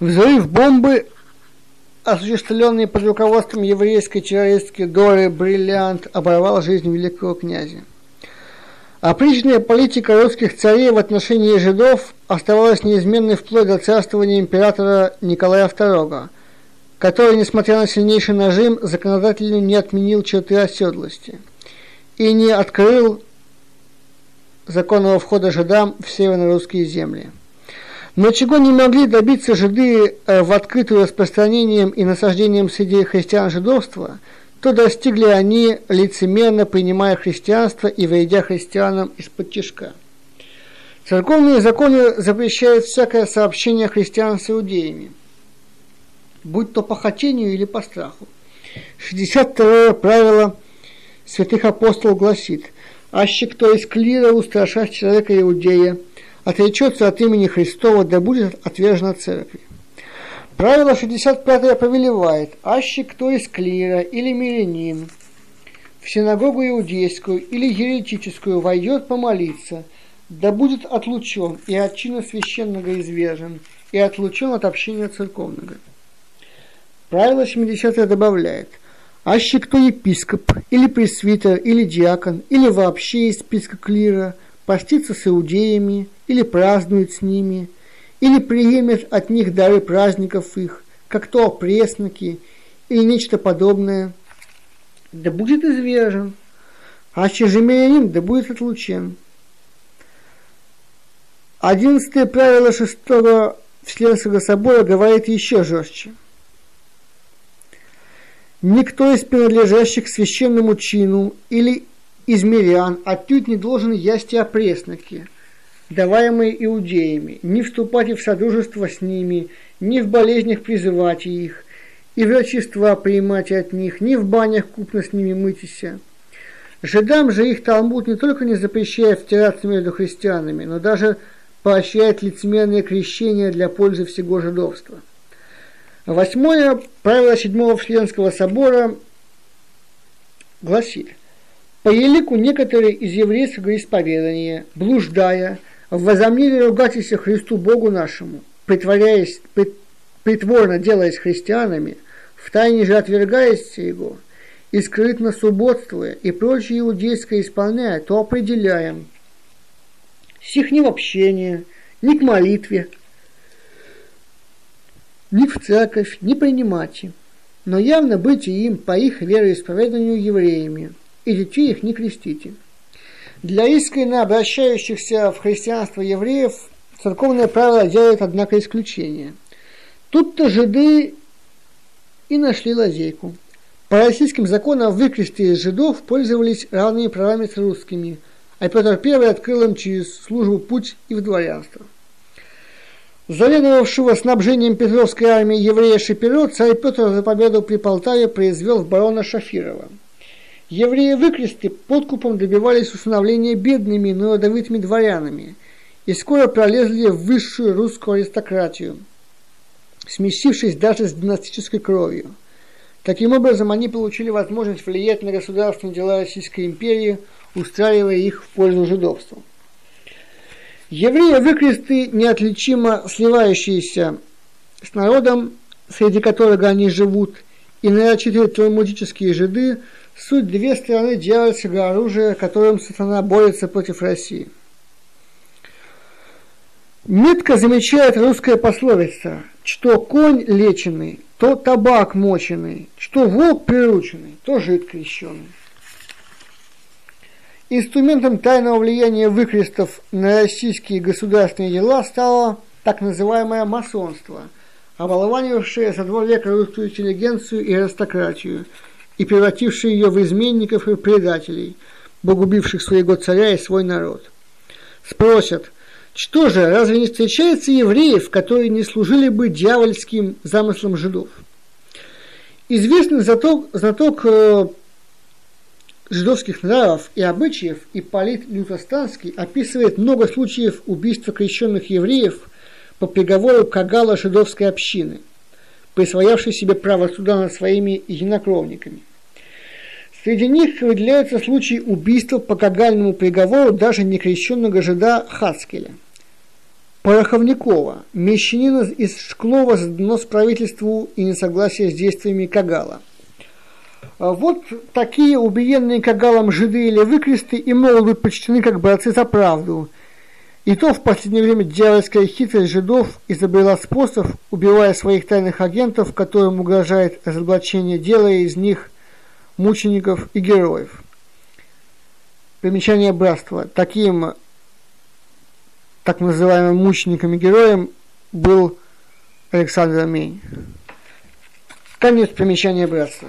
Взрыв бомбы, осуществленный под руководством еврейской террористки Доры Бриллиант, оборвал жизнь великого князя. Опричная политика русских царей в отношении жидов оставалась неизменной вплоть до царствования императора Николая II, который, несмотря на сильнейший нажим, законодательно не отменил черты оседлости и не открыл законного входа жидам в северно-русские земли. Но чего не могли добиться жиды э, в открытую распространением и насаждением среди христиан жидовства, то достигли они лицемерно принимая христианство и войдя христианам из-под тяжка. Церковные законы запрещают всякое сообщение христиан с иудеями, будь то по хотению или по страху. 62 правило святых апостолов гласит, «Аще кто из клира устрашать человека иудея, отречется от имени Христова, да будет отвержен от церкви». Правило 65 повелевает, аще кто из клира или мирянин в синагогу иудейскую или еретическую войдет помолиться, да будет отлучен и от чина священного извержен, и отлучен от общения церковного. Правило 70 добавляет – Аще кто епископ, или пресвитер, или диакон, или вообще из списка клира, постится с иудеями, или празднует с ними, или приемет от них дары праздников их, как то пресноки, или нечто подобное, да будет извержен, аще же мирянин, да будет отлучен. Одиннадцатое правило шестого Вселенского собора говорит еще жестче – Никто из принадлежащих священному чину или из мирян отнюдь не должен есть о пресноке, даваемые иудеями, не вступать в содружество с ними, ни в болезнях призывать их, и врачества принимать от них, ни в банях купно с ними мытися. Жидам же их Талмуд не только не запрещает втираться между христианами, но даже поощряет лицемерное крещение для пользы всего жидовства. Восьмое правило Седьмого Вселенского собора гласит, по елику некоторые из еврейского исповедания, блуждая, возомнили ругательство Христу Богу нашему, притворяясь, притворно делаясь христианами, втайне же отвергаясь его, и скрытно субботствуя и прочее иудейское исполняя, то определяем, сих ни в общение, ни к молитве, ни в церковь, ни принимать, но явно быть им по их вероисповеданию евреями, и детей их не крестите. Для искренне обращающихся в христианство евреев церковное правило делает, однако, исключение. Тут-то жиды и нашли лазейку. По российским законам выкресты жидов пользовались равными правами с русскими, а Петр I открыл им через службу путь и в дворянство. Заведовавшего снабжением Петровской армии еврея Шапиро царь Петр за победу при Полтаве произвел в барона Шафирова. Евреи выкресты подкупом добивались установления бедными, но родовитыми дворянами и скоро пролезли в высшую русскую аристократию, сместившись даже с династической кровью. Таким образом, они получили возможность влиять на государственные дела Российской империи, устраивая их в пользу жидовства. Евреи выкресты неотличимо сливающиеся с народом, среди которого они живут, и нарочитые талмудические жиды – суть две стороны дьявольского оружия, которым сатана борется против России. Метко замечает русская пословица, что конь леченый, то табак моченый, что волк прирученный, то жид крещеный. Инструментом тайного влияния выкрестов на российские государственные дела стало так называемое масонство, оболванившее за два века русскую интеллигенцию и аристократию и превратившее ее в изменников и предателей, погубивших своего царя и свой народ. Спросят, что же, разве не встречается евреев, которые не служили бы дьявольским замыслам жидов? Известный знаток, знаток э, жидовских нравов и обычаев Ипполит Лютостанский описывает много случаев убийства крещенных евреев по приговору Кагала жидовской общины, присвоявшей себе право суда над своими единокровниками. Среди них выделяются случаи убийства по кагальному приговору даже некрещенного жида Хацкеля. Пороховникова, мещанина из Шклова, задано с правительству и несогласие с действиями Кагала. А вот такие убиенные Кагалом жиды или выкресты и могут быть почтены как братцы за правду. И то в последнее время дьявольская хитрость жидов изобрела способ, убивая своих тайных агентов, которым угрожает разоблачение, делая из них мучеников и героев. Примечание братства. Таким так называемым мучеником и героем был Александр Амень. Конец примечания братства.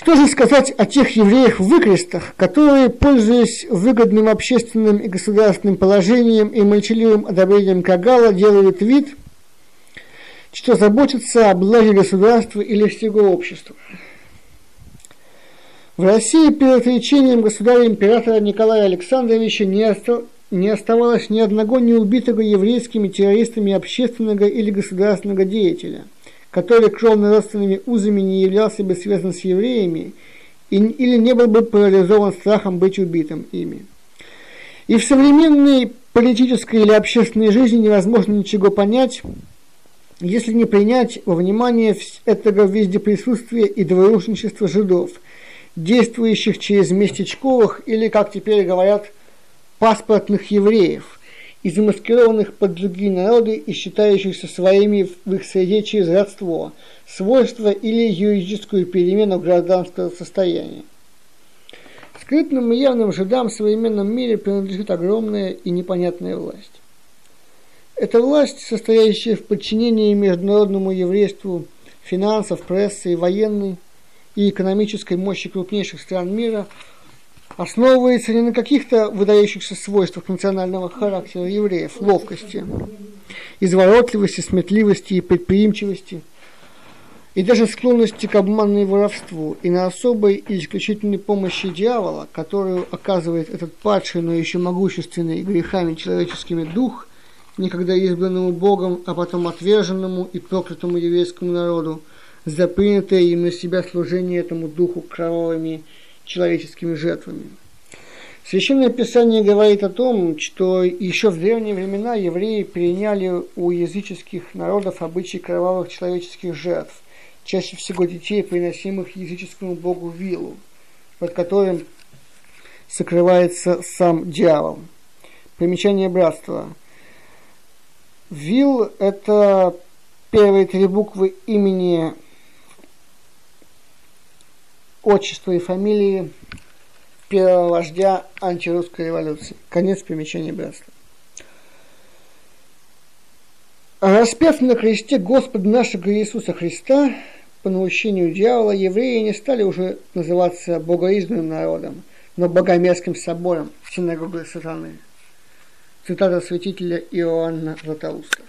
Что же сказать о тех евреях в выкрестах, которые, пользуясь выгодным общественным и государственным положением и молчаливым одобрением Кагала, делают вид, что заботятся о благе государства или всего общества? В России перед отречением государя-императора Николая Александровича не, оста... не оставалось ни одного неубитого еврейскими террористами общественного или государственного деятеля – который кровно-родственными узами не являлся бы связан с евреями и, или не был бы парализован страхом быть убитым ими. И в современной политической или общественной жизни невозможно ничего понять, если не принять во внимание этого везде присутствия и двоюродничества жидов, действующих через местечковых или, как теперь говорят, паспортных евреев – и замаскированных под другие народы и считающихся своими в их среде через родство, свойство или юридическую перемену гражданского состояния. Скрытным и явным жидам в современном мире принадлежит огромная и непонятная власть. Эта власть, состоящая в подчинении международному еврейству финансов, прессы и военной и экономической мощи крупнейших стран мира – основывается не на каких-то выдающихся свойствах национального характера евреев, ловкости, изворотливости, сметливости и предприимчивости, и даже склонности к обману и воровству, и на особой и исключительной помощи дьявола, которую оказывает этот падший, но еще могущественный грехами человеческими дух, никогда избранному Богом, а потом отверженному и проклятому еврейскому народу, за принятое им на себя служение этому духу кровавыми человеческими жертвами. Священное Писание говорит о том, что еще в древние времена евреи переняли у языческих народов обычаи кровавых человеческих жертв, чаще всего детей, приносимых языческому богу Вилу, под которым сокрывается сам дьявол. Примечание братства. Вил – это первые три буквы имени отчества и фамилии первого вождя антирусской революции. Конец примечания бреста. Распев на кресте Господа нашего Иисуса Христа, по наущению дьявола, евреи не стали уже называться богоизданным народом, но богомерзким собором синагогой сатаны. Цитата святителя Иоанна Златоуста.